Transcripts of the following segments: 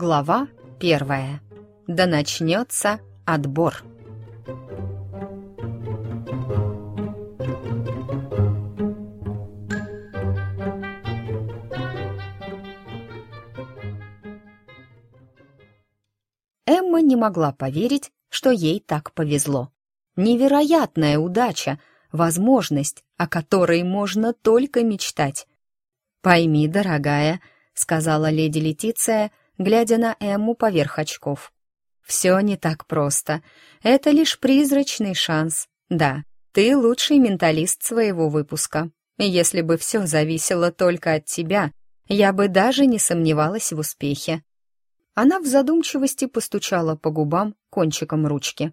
Глава первая. Да начнется отбор. Эмма не могла поверить, что ей так повезло. Невероятная удача, возможность, о которой можно только мечтать. «Пойми, дорогая», — сказала леди Летиция, глядя на Эмму поверх очков. «Все не так просто. Это лишь призрачный шанс. Да, ты лучший менталист своего выпуска. Если бы все зависело только от тебя, я бы даже не сомневалась в успехе». Она в задумчивости постучала по губам кончиком ручки.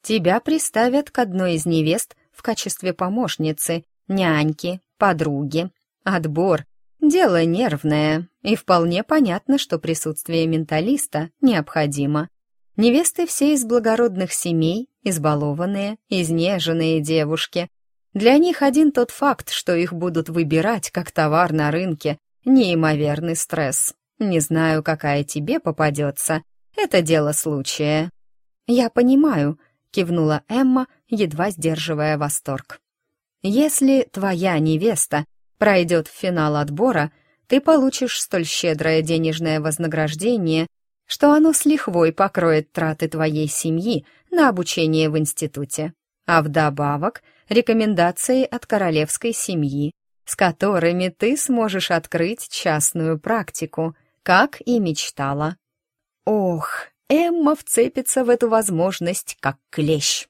«Тебя приставят к одной из невест в качестве помощницы, няньки, подруги. Отбор — дело нервное, и вполне понятно, что присутствие менталиста необходимо. Невесты все из благородных семей, избалованные, изнеженные девушки. Для них один тот факт, что их будут выбирать как товар на рынке, неимоверный стресс. Не знаю, какая тебе попадется. Это дело случая. Я понимаю, кивнула Эмма, едва сдерживая восторг. Если твоя невеста пройдет в финал отбора, ты получишь столь щедрое денежное вознаграждение, что оно с лихвой покроет траты твоей семьи на обучение в институте. А вдобавок рекомендации от королевской семьи, с которыми ты сможешь открыть частную практику, как и мечтала. Ох, Эмма вцепится в эту возможность как клещ.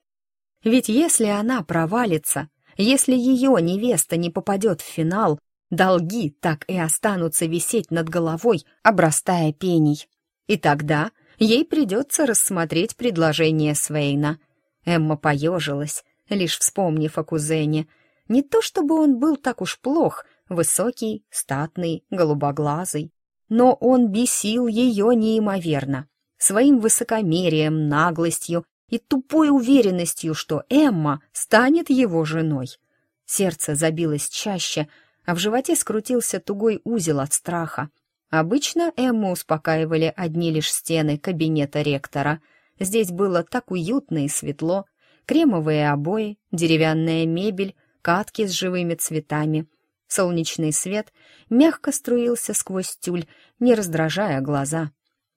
Ведь если она провалится, если ее невеста не попадет в финал, долги так и останутся висеть над головой, обрастая пеней. И тогда ей придется рассмотреть предложение Свейна. Эмма поежилась, лишь вспомнив о кузене. Не то чтобы он был так уж плох, высокий, статный, голубоглазый, но он бесил ее неимоверно. Своим высокомерием, наглостью и тупой уверенностью, что Эмма станет его женой. Сердце забилось чаще, а в животе скрутился тугой узел от страха. Обычно Эмму успокаивали одни лишь стены кабинета ректора. Здесь было так уютно и светло. Кремовые обои, деревянная мебель, катки с живыми цветами. Солнечный свет мягко струился сквозь тюль, не раздражая глаза.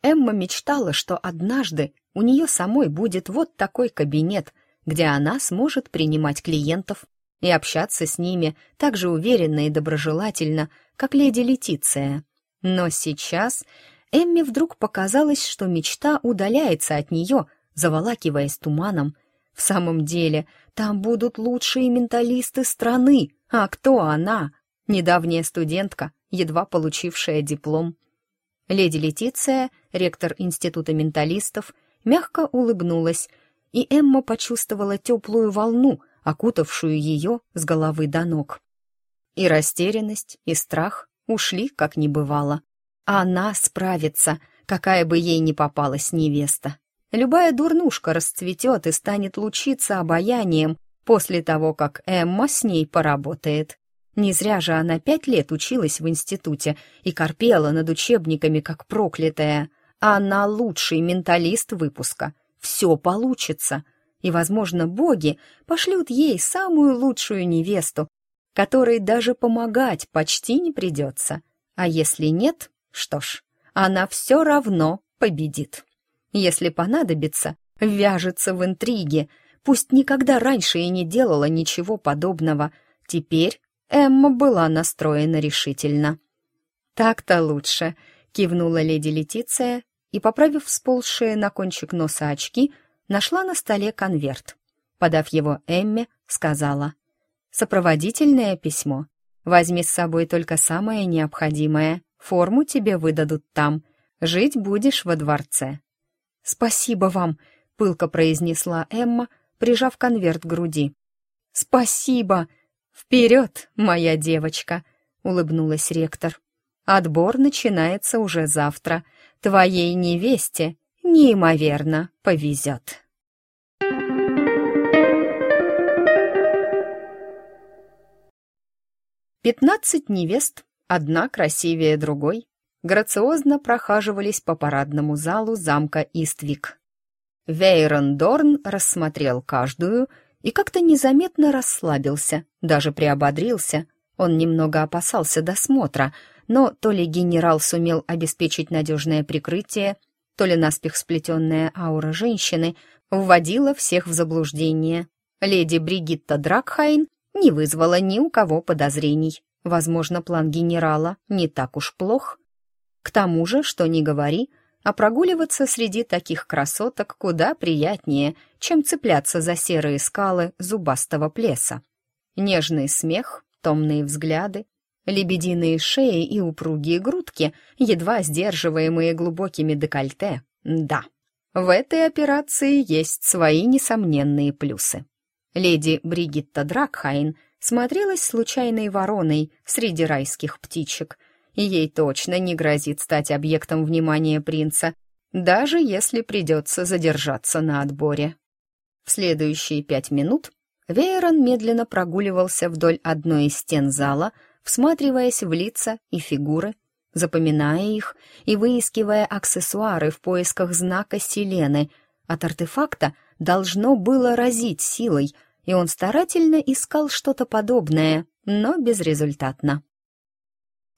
Эмма мечтала, что однажды у нее самой будет вот такой кабинет, где она сможет принимать клиентов и общаться с ними так же уверенно и доброжелательно, как леди Летиция. Но сейчас Эмме вдруг показалось, что мечта удаляется от нее, заволакиваясь туманом. В самом деле, там будут лучшие менталисты страны, а кто она? Недавняя студентка, едва получившая диплом. Леди Летиция, ректор Института менталистов, мягко улыбнулась, и Эмма почувствовала теплую волну, окутавшую ее с головы до ног. И растерянность, и страх ушли, как не бывало. А она справится, какая бы ей ни попалась невеста. Любая дурнушка расцветет и станет лучиться обаянием после того, как Эмма с ней поработает. Не зря же она пять лет училась в институте и корпела над учебниками, как проклятая. Она лучший менталист выпуска. Все получится. И, возможно, боги пошлют ей самую лучшую невесту, которой даже помогать почти не придется. А если нет, что ж, она все равно победит. Если понадобится, вяжется в интриге. Пусть никогда раньше и не делала ничего подобного. Теперь Эмма была настроена решительно. «Так-то лучше», — кивнула леди Летиция и, поправив сползшие на кончик носа очки, нашла на столе конверт. Подав его Эмме, сказала, «Сопроводительное письмо. Возьми с собой только самое необходимое. Форму тебе выдадут там. Жить будешь во дворце». «Спасибо вам», — пылко произнесла Эмма, прижав конверт к груди. «Спасибо!» «Вперед, моя девочка!» — улыбнулась ректор. «Отбор начинается уже завтра. Твоей невесте неимоверно повезет». Пятнадцать невест, одна красивее другой, грациозно прохаживались по парадному залу замка Иствик. Вейрон Дорн рассмотрел каждую и как-то незаметно расслабился, даже приободрился. Он немного опасался досмотра, но то ли генерал сумел обеспечить надежное прикрытие, то ли наспех сплетенная аура женщины вводила всех в заблуждение. Леди Бригитта Дракхайн не вызвала ни у кого подозрений. Возможно, план генерала не так уж плох. К тому же, что ни говори, а прогуливаться среди таких красоток куда приятнее, чем цепляться за серые скалы зубастого плеса. Нежный смех, томные взгляды, лебединые шеи и упругие грудки, едва сдерживаемые глубокими декольте. Да, в этой операции есть свои несомненные плюсы. Леди Бригитта Дракхайн смотрелась случайной вороной среди райских птичек — и ей точно не грозит стать объектом внимания принца, даже если придется задержаться на отборе. В следующие пять минут Вейрон медленно прогуливался вдоль одной из стен зала, всматриваясь в лица и фигуры, запоминая их и выискивая аксессуары в поисках знака Селены. От артефакта должно было разить силой, и он старательно искал что-то подобное, но безрезультатно.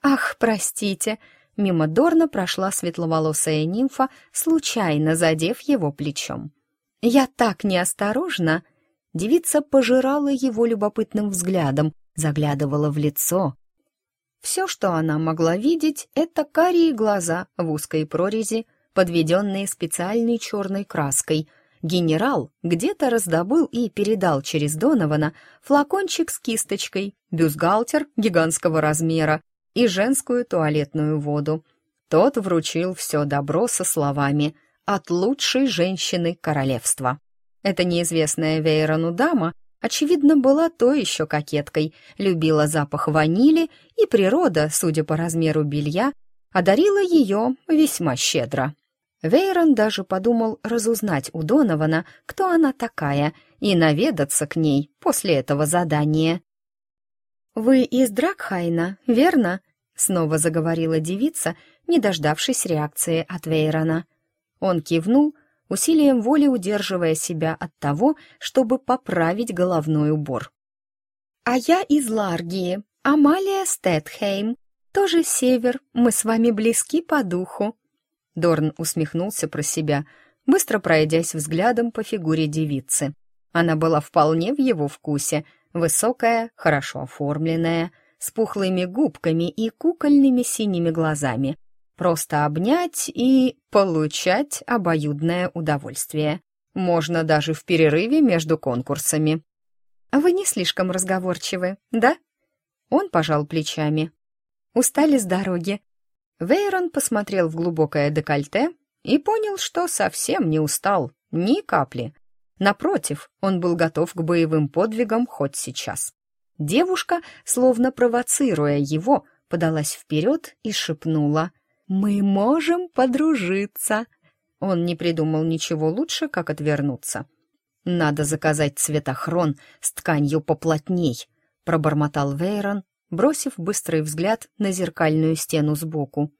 «Ах, простите!» Мимо Дорна прошла светловолосая нимфа, случайно задев его плечом. «Я так неосторожна!» Девица пожирала его любопытным взглядом, заглядывала в лицо. Все, что она могла видеть, это карие глаза в узкой прорези, подведенные специальной черной краской. Генерал где-то раздобыл и передал через Донована флакончик с кисточкой, бюстгальтер гигантского размера, и женскую туалетную воду. Тот вручил все добро со словами «от лучшей женщины королевства». Эта неизвестная Вейрону дама, очевидно, была то еще кокеткой, любила запах ванили, и природа, судя по размеру белья, одарила ее весьма щедро. Вейрон даже подумал разузнать у Донована, кто она такая, и наведаться к ней после этого задания. «Вы из Дракхайна, верно?» — снова заговорила девица, не дождавшись реакции от Вейрона. Он кивнул, усилием воли удерживая себя от того, чтобы поправить головной убор. «А я из Ларгии, Амалия Стэтхейм, тоже север, мы с вами близки по духу». Дорн усмехнулся про себя, быстро пройдясь взглядом по фигуре девицы. Она была вполне в его вкусе — Высокая, хорошо оформленная, с пухлыми губками и кукольными синими глазами. Просто обнять и получать обоюдное удовольствие. Можно даже в перерыве между конкурсами. «Вы не слишком разговорчивы, да?» Он пожал плечами. «Устали с дороги?» Вейрон посмотрел в глубокое декольте и понял, что совсем не устал, ни капли. Напротив, он был готов к боевым подвигам хоть сейчас. Девушка, словно провоцируя его, подалась вперед и шепнула «Мы можем подружиться». Он не придумал ничего лучше, как отвернуться. «Надо заказать цветохрон с тканью поплотней», — пробормотал Вейрон, бросив быстрый взгляд на зеркальную стену сбоку.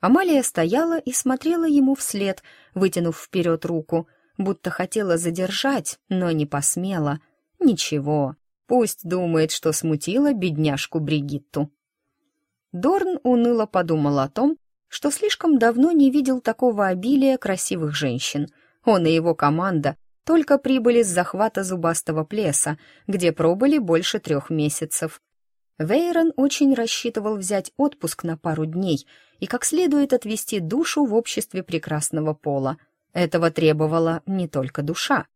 Амалия стояла и смотрела ему вслед, вытянув вперед руку — будто хотела задержать, но не посмела. Ничего, пусть думает, что смутила бедняжку Бригитту. Дорн уныло подумал о том, что слишком давно не видел такого обилия красивых женщин. Он и его команда только прибыли с захвата зубастого плеса, где пробыли больше трех месяцев. Вейрон очень рассчитывал взять отпуск на пару дней и как следует отвести душу в обществе прекрасного пола — этого требовала не только душа.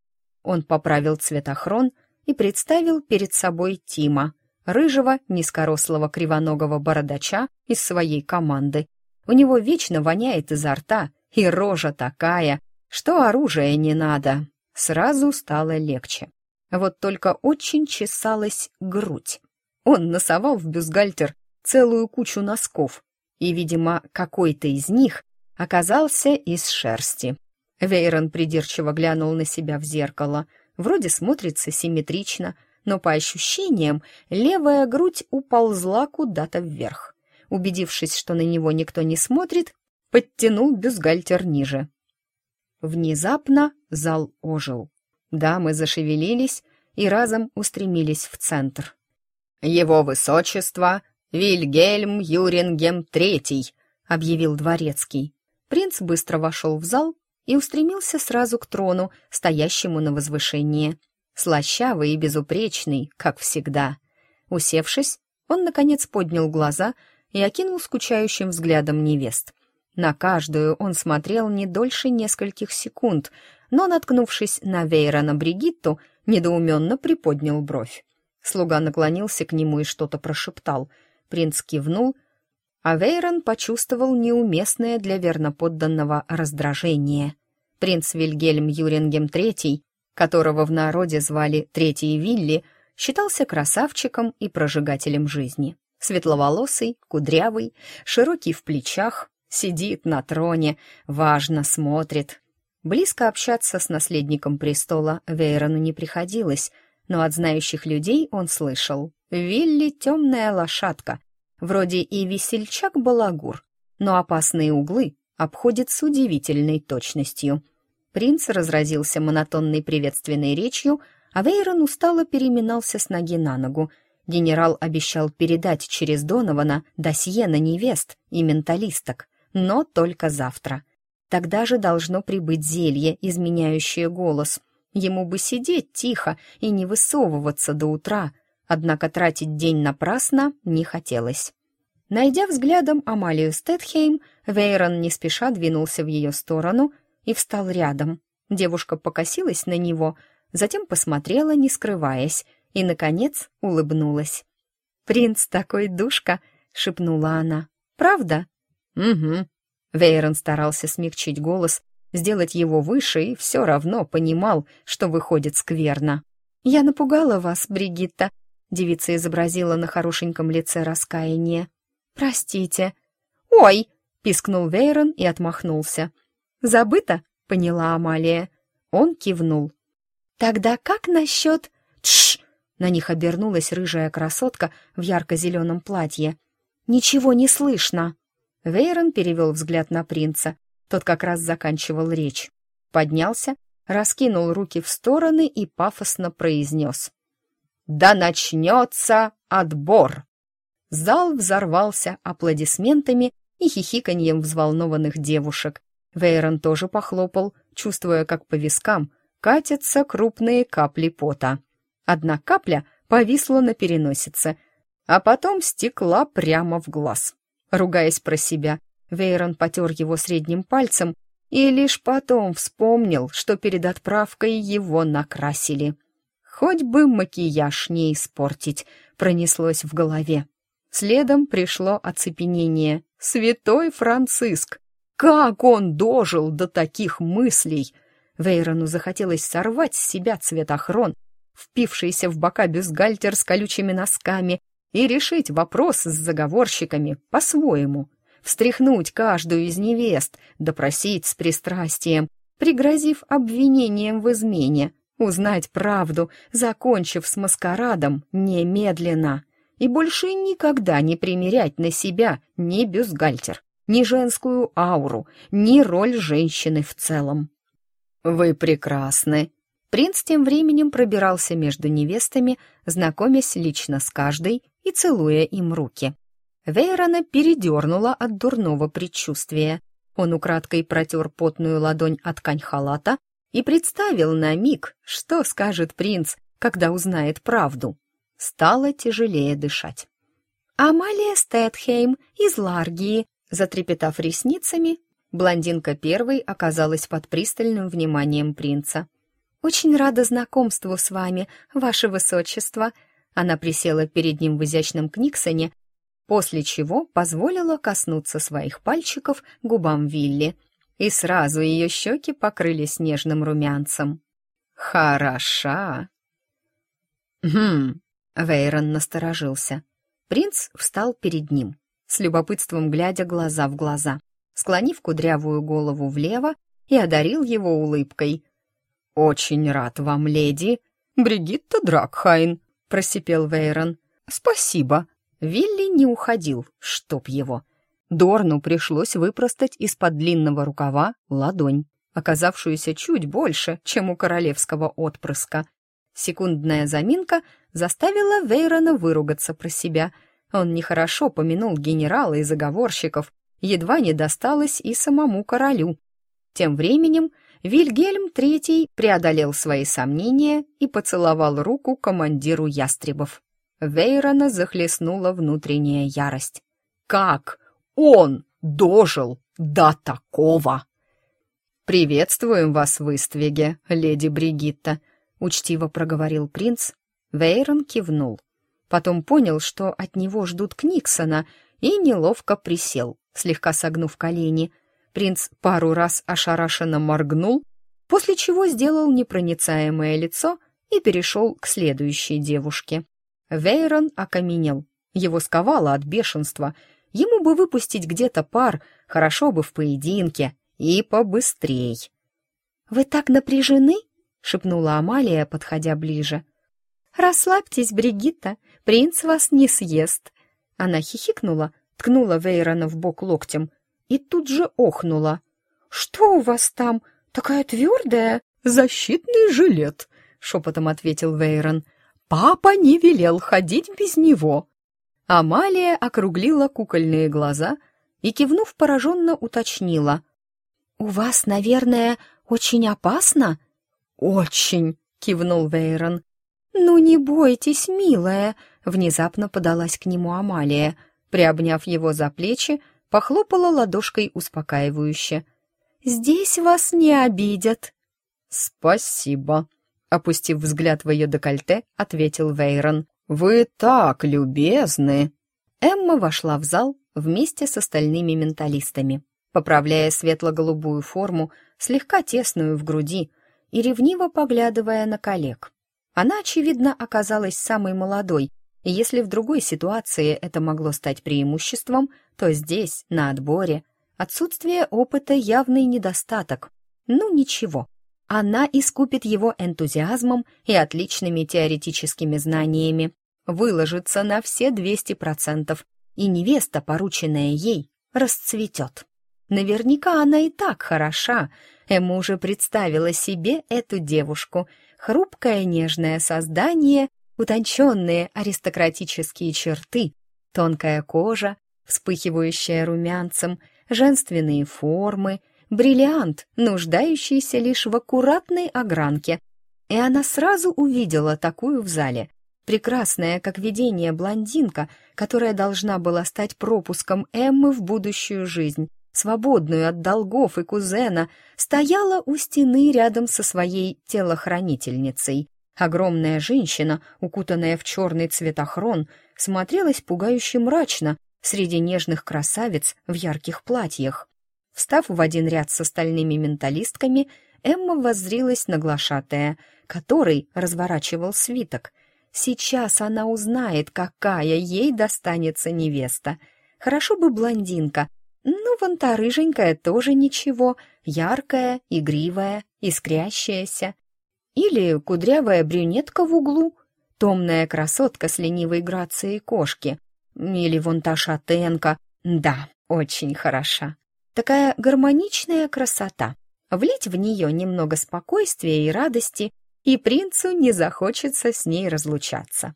Он поправил цветохрон и представил перед собой Тима, рыжего, низкорослого кривоногого бородача из своей команды. У него вечно воняет изо рта, и рожа такая, что оружия не надо. Сразу стало легче. Вот только очень чесалась грудь. Он носовал в бюстгальтер целую кучу носков, и, видимо, какой-то из них оказался из шерсти. Вейрон придирчиво глянул на себя в зеркало. Вроде смотрится симметрично, но по ощущениям левая грудь уползла куда-то вверх. Убедившись, что на него никто не смотрит, подтянул бюстгальтер ниже. Внезапно зал ожил. Дамы зашевелились и разом устремились в центр. «Его высочество Вильгельм Юрингем Третий», — объявил дворецкий. Принц быстро вошел в зал и устремился сразу к трону, стоящему на возвышении. Слащавый и безупречный, как всегда. Усевшись, он, наконец, поднял глаза и окинул скучающим взглядом невест. На каждую он смотрел не дольше нескольких секунд, но, наткнувшись на Вейрона Бригитту, недоуменно приподнял бровь. Слуга наклонился к нему и что-то прошептал. Принц кивнул, а Вейрон почувствовал неуместное для верноподданного раздражение. Принц Вильгельм Юрингем III, которого в народе звали Третий Вилли, считался красавчиком и прожигателем жизни. Светловолосый, кудрявый, широкий в плечах, сидит на троне, важно смотрит. Близко общаться с наследником престола Вейрону не приходилось, но от знающих людей он слышал. Вилли — темная лошадка, вроде и весельчак-балагур, но опасные углы обходит с удивительной точностью. Принц разразился монотонной приветственной речью, а Вейрон устало переминался с ноги на ногу. Генерал обещал передать через Донована досье на невест и менталисток, но только завтра. Тогда же должно прибыть зелье, изменяющее голос. Ему бы сидеть тихо и не высовываться до утра, однако тратить день напрасно не хотелось. Найдя взглядом Амалию Стэтхейм, Вейрон не спеша двинулся в ее сторону и встал рядом. Девушка покосилась на него — затем посмотрела, не скрываясь, и, наконец, улыбнулась. «Принц такой душка!» — шепнула она. «Правда?» «Угу». Вейрон старался смягчить голос, сделать его выше, и все равно понимал, что выходит скверно. «Я напугала вас, Бригитта», — девица изобразила на хорошеньком лице раскаяние. «Простите». «Ой!» — пискнул Вейрон и отмахнулся. «Забыто?» — поняла Амалия. Он кивнул. «Тогда как насчет...» На них обернулась рыжая красотка в ярко-зеленом платье. «Ничего не слышно!» Вейрон перевел взгляд на принца. Тот как раз заканчивал речь. Поднялся, раскинул руки в стороны и пафосно произнес. «Да начнется отбор!» Зал взорвался аплодисментами и хихиканьем взволнованных девушек. Вейрон тоже похлопал, чувствуя, как по вискам катятся крупные капли пота. Одна капля повисла на переносице, а потом стекла прямо в глаз. Ругаясь про себя, Вейрон потер его средним пальцем и лишь потом вспомнил, что перед отправкой его накрасили. Хоть бы макияж не испортить, пронеслось в голове. Следом пришло оцепенение. Святой Франциск! Как он дожил до таких мыслей! Вейрону захотелось сорвать с себя цветохрон, впившийся в бока бюстгальтер с колючими носками, и решить вопрос с заговорщиками по-своему. Встряхнуть каждую из невест, допросить с пристрастием, пригрозив обвинением в измене, узнать правду, закончив с маскарадом немедленно, и больше никогда не примерять на себя ни бюстгальтер, ни женскую ауру, ни роль женщины в целом. «Вы прекрасны!» Принц тем временем пробирался между невестами, знакомясь лично с каждой и целуя им руки. Вейрона передернула от дурного предчувствия. Он украдкой протер потную ладонь от ткань халата и представил на миг, что скажет принц, когда узнает правду. Стало тяжелее дышать. «Амалия Стэтхейм из Ларгии», затрепетав ресницами, Блондинка первой оказалась под пристальным вниманием принца. «Очень рада знакомству с вами, ваше высочество!» Она присела перед ним в изящном книксоне, после чего позволила коснуться своих пальчиков губам Вилли, и сразу ее щеки покрылись нежным румянцем. «Хороша!» «Хм!» — Вейрон насторожился. Принц встал перед ним, с любопытством глядя глаза в глаза склонив кудрявую голову влево и одарил его улыбкой. «Очень рад вам, леди. Бригитта Дракхайн», — просипел Вейрон. «Спасибо». Вилли не уходил, чтоб его. Дорну пришлось выпростать из-под длинного рукава ладонь, оказавшуюся чуть больше, чем у королевского отпрыска. Секундная заминка заставила Вейрона выругаться про себя. Он нехорошо помянул генерала и заговорщиков, едва не досталось и самому королю. Тем временем Вильгельм III преодолел свои сомнения и поцеловал руку командиру ястребов. Вейрона захлестнула внутренняя ярость. «Как он дожил до такого!» «Приветствуем вас в Иствиге, леди Бригитта», — учтиво проговорил принц. Вейрон кивнул. Потом понял, что от него ждут Книксона, и неловко присел, слегка согнув колени. Принц пару раз ошарашенно моргнул, после чего сделал непроницаемое лицо и перешел к следующей девушке. Вейрон окаменел. Его сковало от бешенства. Ему бы выпустить где-то пар, хорошо бы в поединке — и побыстрей. «Вы так напряжены?» — шепнула Амалия, подходя ближе. «Расслабьтесь, Бригитта, принц вас не съест». Она хихикнула, ткнула Вейрона в бок локтем и тут же охнула. «Что у вас там? Такая твердая?» «Защитный жилет», — шепотом ответил Вейрон. «Папа не велел ходить без него». Амалия округлила кукольные глаза и, кивнув пораженно, уточнила — «У вас, наверное, очень опасно?» «Очень!» — кивнул Вейрон. «Ну не бойтесь, милая!» — внезапно подалась к нему Амалия. Приобняв его за плечи, похлопала ладошкой успокаивающе. «Здесь вас не обидят!» «Спасибо!» — опустив взгляд в ее декольте, ответил Вейрон. «Вы так любезны!» Эмма вошла в зал вместе с остальными менталистами поправляя светло-голубую форму, слегка тесную в груди, и ревниво поглядывая на коллег. Она, очевидно, оказалась самой молодой, если в другой ситуации это могло стать преимуществом, то здесь, на отборе, отсутствие опыта — явный недостаток. Ну, ничего. Она искупит его энтузиазмом и отличными теоретическими знаниями, выложится на все 200%, и невеста, порученная ей, расцветет. Наверняка она и так хороша. Эмма уже представила себе эту девушку. Хрупкое нежное создание, утонченные аристократические черты, тонкая кожа, вспыхивающая румянцем, женственные формы, бриллиант, нуждающийся лишь в аккуратной огранке. И она сразу увидела такую в зале. Прекрасная, как видение, блондинка, которая должна была стать пропуском Эммы в будущую жизнь свободную от долгов и кузена, стояла у стены рядом со своей телохранительницей. Огромная женщина, укутанная в черный цветохрон, смотрелась пугающе мрачно среди нежных красавиц в ярких платьях. Встав в один ряд с остальными менталистками, Эмма воззрилась на глашатая, который разворачивал свиток. Сейчас она узнает, какая ей достанется невеста. Хорошо бы блондинка, ну, вон та рыженькая тоже ничего, яркая, игривая, искрящаяся. Или кудрявая брюнетка в углу, томная красотка с ленивой грацией кошки. Или вон та шатенка, да, очень хороша. Такая гармоничная красота. Влить в нее немного спокойствия и радости, и принцу не захочется с ней разлучаться.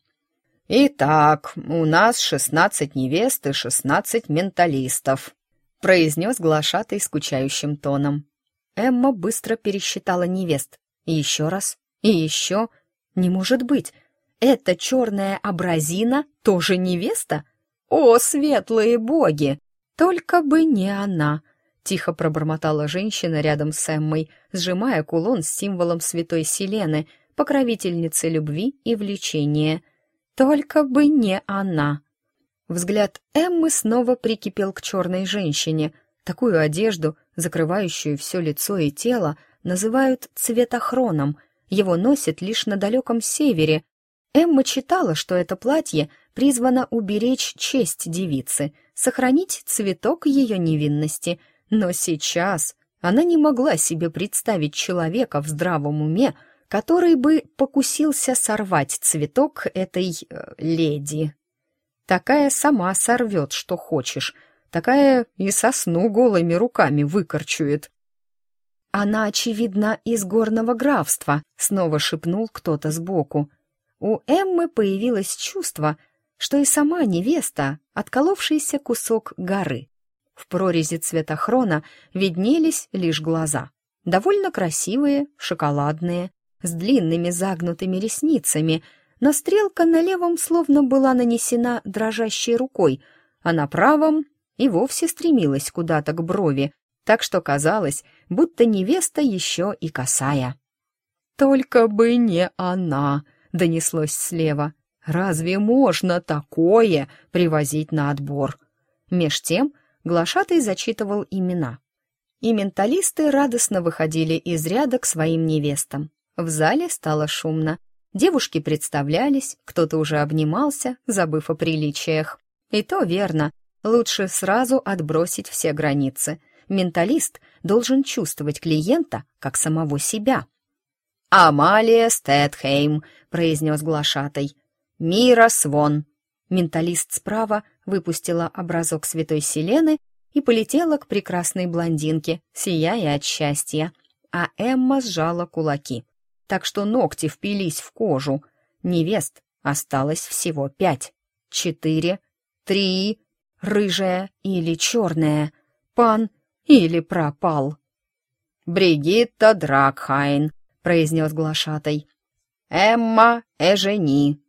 «Итак, у нас шестнадцать невест и шестнадцать менталистов», произнес глашатый скучающим тоном. Эмма быстро пересчитала невест. И еще раз, и еще. Не может быть. Эта черная абразина тоже невеста? О, светлые боги! Только бы не она! Тихо пробормотала женщина рядом с Эммой, сжимая кулон с символом святой Селены, покровительницы любви и влечения. Только бы не она! Взгляд Эммы снова прикипел к черной женщине. Такую одежду, закрывающую все лицо и тело, называют цветохроном. Его носят лишь на далеком севере. Эмма читала, что это платье призвано уберечь честь девицы, сохранить цветок ее невинности. Но сейчас она не могла себе представить человека в здравом уме, который бы покусился сорвать цветок этой э, леди. Такая сама сорвет, что хочешь. Такая и сосну голыми руками выкорчует. «Она, очевидно, из горного графства», — снова шепнул кто-то сбоку. У Эммы появилось чувство, что и сама невеста — отколовшийся кусок горы. В прорези цветохрона виднелись лишь глаза. Довольно красивые, шоколадные, с длинными загнутыми ресницами, но стрелка на левом словно была нанесена дрожащей рукой, а на правом и вовсе стремилась куда-то к брови, так что казалось, будто невеста еще и косая. «Только бы не она!» — донеслось слева. «Разве можно такое привозить на отбор?» Меж тем глашатый зачитывал имена. И менталисты радостно выходили из ряда к своим невестам. В зале стало шумно. Девушки представлялись, кто-то уже обнимался, забыв о приличиях. И то верно, лучше сразу отбросить все границы. Менталист должен чувствовать клиента как самого себя. «Амалия Стэтхейм», — произнес глашатай. «Мира Свон». Менталист справа выпустила образок святой Селены и полетела к прекрасной блондинке, сияя от счастья. А Эмма сжала кулаки, так что ногти впились в кожу. Невест осталось всего пять. Четыре, три, рыжая или черная, пан или пропал. «Бригитта Дракхайн», — произнес глашатай. «Эмма Эжени».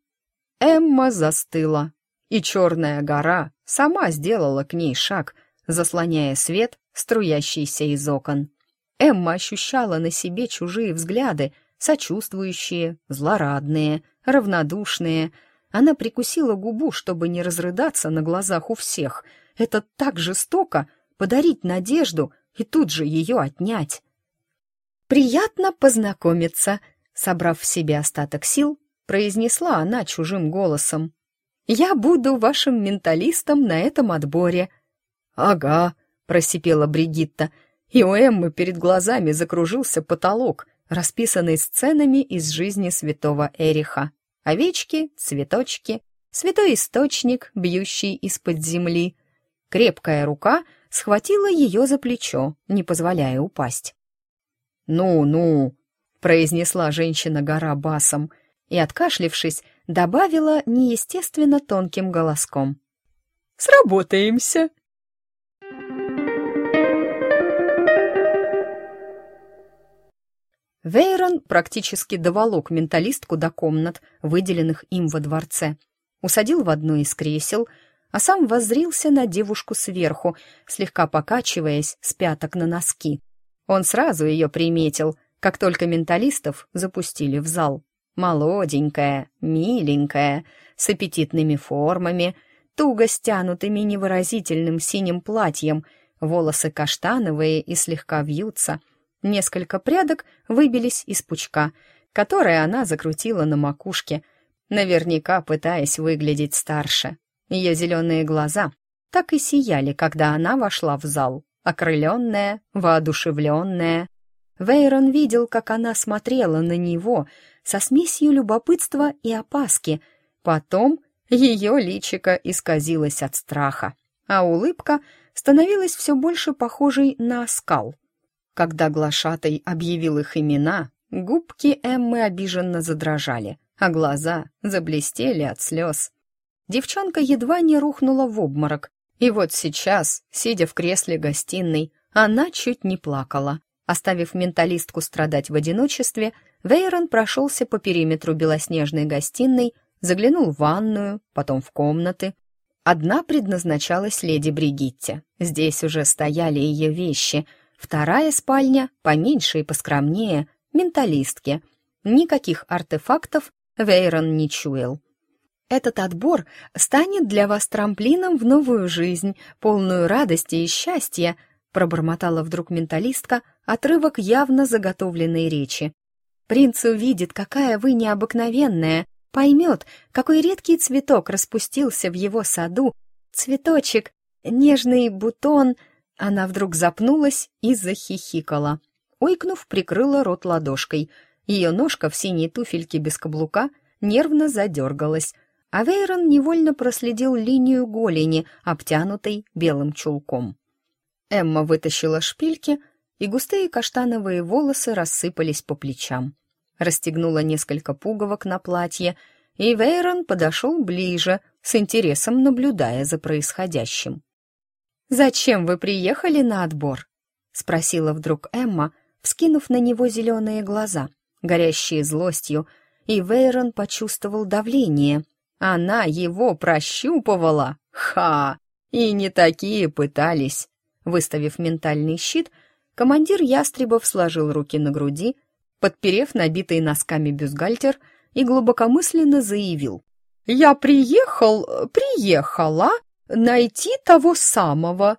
Эмма застыла, и черная гора сама сделала к ней шаг, заслоняя свет, струящийся из окон. Эмма ощущала на себе чужие взгляды, сочувствующие, злорадные, равнодушные. Она прикусила губу, чтобы не разрыдаться на глазах у всех. Это так жестоко — подарить надежду и тут же ее отнять. «Приятно познакомиться», — собрав в себе остаток сил, произнесла она чужим голосом. «Я буду вашим менталистом на этом отборе». «Ага», — просипела Бригитта, и у Эммы перед глазами закружился потолок, расписанный сценами из жизни святого Эриха. Овечки, цветочки, святой источник, бьющий из-под земли. Крепкая рука схватила ее за плечо, не позволяя упасть. «Ну-ну», — произнесла женщина-гора басом и, откашлившись, добавила неестественно тонким голоском. «Сработаемся!» Вейрон практически доволок менталистку до комнат, выделенных им во дворце. Усадил в одно из кресел, а сам воззрился на девушку сверху, слегка покачиваясь с пяток на носки. Он сразу ее приметил, как только менталистов запустили в зал. Молоденькая, миленькая, с аппетитными формами, туго стянутыми невыразительным синим платьем, волосы каштановые и слегка вьются. Несколько прядок выбились из пучка, который она закрутила на макушке, наверняка пытаясь выглядеть старше. Ее зеленые глаза так и сияли, когда она вошла в зал окрыленная, воодушевленная. Вейрон видел, как она смотрела на него со смесью любопытства и опаски. Потом ее личико исказилось от страха, а улыбка становилась все больше похожей на оскал. Когда глашатай объявил их имена, губки Эммы обиженно задрожали, а глаза заблестели от слез. Девчонка едва не рухнула в обморок, и вот сейчас, сидя в кресле гостиной, она чуть не плакала. Оставив менталистку страдать в одиночестве, Вейрон прошелся по периметру белоснежной гостиной, заглянул в ванную, потом в комнаты. Одна предназначалась леди Бригитте. Здесь уже стояли ее вещи. Вторая спальня, поменьше и поскромнее, менталистки. Никаких артефактов Вейрон не чуял. Этот отбор станет для вас трамплином в новую жизнь, полную радости и счастья», пробормотала вдруг менталистка отрывок явно заготовленной речи. «Принц увидит, какая вы необыкновенная, поймет, какой редкий цветок распустился в его саду. Цветочек, нежный бутон...» Она вдруг запнулась и захихикала. Ойкнув, прикрыла рот ладошкой. Ее ножка в синей туфельке без каблука нервно задергалась, а Вейрон невольно проследил линию голени, обтянутой белым чулком. Эмма вытащила шпильки, и густые каштановые волосы рассыпались по плечам. Расстегнула несколько пуговок на платье, и Вейрон подошел ближе, с интересом наблюдая за происходящим. «Зачем вы приехали на отбор?» — спросила вдруг Эмма, вскинув на него зеленые глаза, горящие злостью, и Вейрон почувствовал давление. Она его прощупывала. Ха! И не такие пытались. Выставив ментальный щит, командир ястребов сложил руки на груди, подперев набитый носками бюстгальтер, и глубокомысленно заявил. «Я приехал, приехала найти того самого».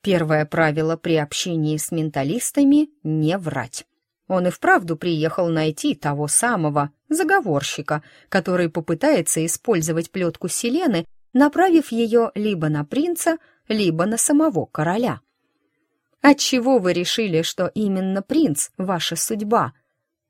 Первое правило при общении с менталистами — не врать. Он и вправду приехал найти того самого заговорщика, который попытается использовать плетку Селены, направив ее либо на принца, либо на самого короля. «Отчего вы решили, что именно принц — ваша судьба?»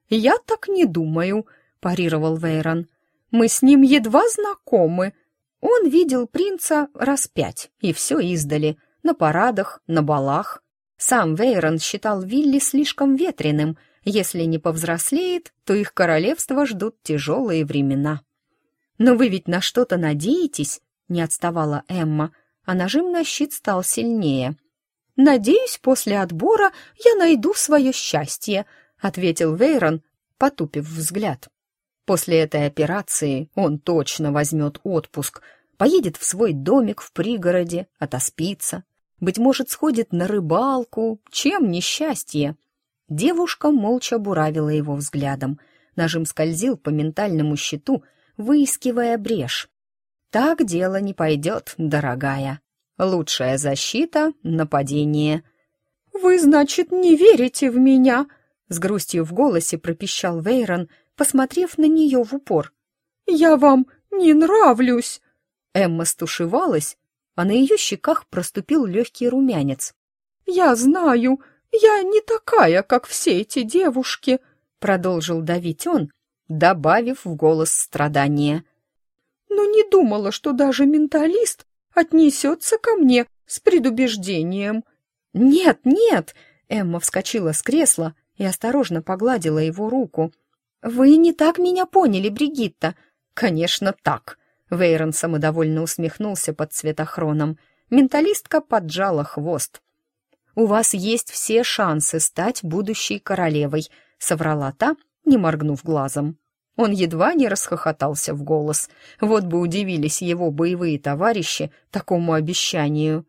«Я так не думаю», — парировал Вейрон. «Мы с ним едва знакомы. Он видел принца раз пять, и все издали, на парадах, на балах. Сам Вейрон считал Вилли слишком ветреным — если не повзрослеет, то их королевство ждут тяжелые времена. «Но вы ведь на что-то надеетесь?» — не отставала Эмма, а нажим на щит стал сильнее. «Надеюсь, после отбора я найду свое счастье», — ответил Вейрон, потупив взгляд. «После этой операции он точно возьмет отпуск, поедет в свой домик в пригороде, отоспится, быть может, сходит на рыбалку, чем несчастье?» Девушка молча буравила его взглядом. Нажим скользил по ментальному щиту, выискивая брешь. «Так дело не пойдет, дорогая. Лучшая защита — нападение». «Вы, значит, не верите в меня?» С грустью в голосе пропищал Вейрон, посмотрев на нее в упор. «Я вам не нравлюсь!» Эмма стушевалась, а на ее щеках проступил легкий румянец. «Я знаю, «Я не такая, как все эти девушки», — продолжил давить он, добавив в голос страдания. «Но не думала, что даже менталист отнесется ко мне с предубеждением». «Нет, нет!» — Эмма вскочила с кресла и осторожно погладила его руку. «Вы не так меня поняли, Бригитта». «Конечно, так!» — Вейрон самодовольно усмехнулся под цветохроном. Менталистка поджала хвост. «У вас есть все шансы стать будущей королевой», — соврала та, не моргнув глазом. Он едва не расхохотался в голос. Вот бы удивились его боевые товарищи такому обещанию.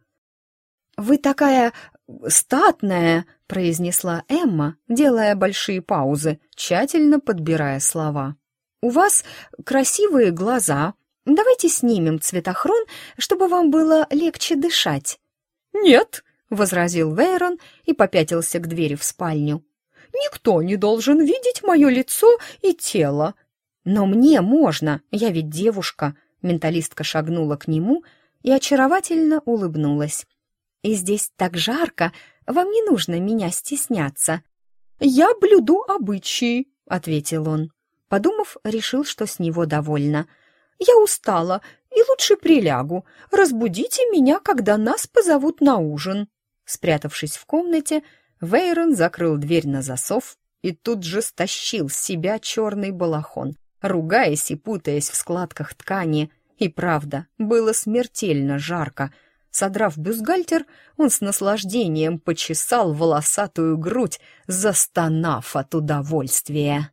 «Вы такая статная», — произнесла Эмма, делая большие паузы, тщательно подбирая слова. «У вас красивые глаза. Давайте снимем цветохрон, чтобы вам было легче дышать». «Нет», возразил Вейрон и попятился к двери в спальню. «Никто не должен видеть мое лицо и тело». «Но мне можно, я ведь девушка», — менталистка шагнула к нему и очаровательно улыбнулась. «И здесь так жарко, вам не нужно меня стесняться». «Я блюду обычаи», — ответил он. Подумав, решил, что с него довольно. «Я устала и лучше прилягу. Разбудите меня, когда нас позовут на ужин». Спрятавшись в комнате, Вейрон закрыл дверь на засов и тут же стащил с себя черный балахон, ругаясь и путаясь в складках ткани. И правда, было смертельно жарко. Содрав бюстгальтер, он с наслаждением почесал волосатую грудь, застонав от удовольствия.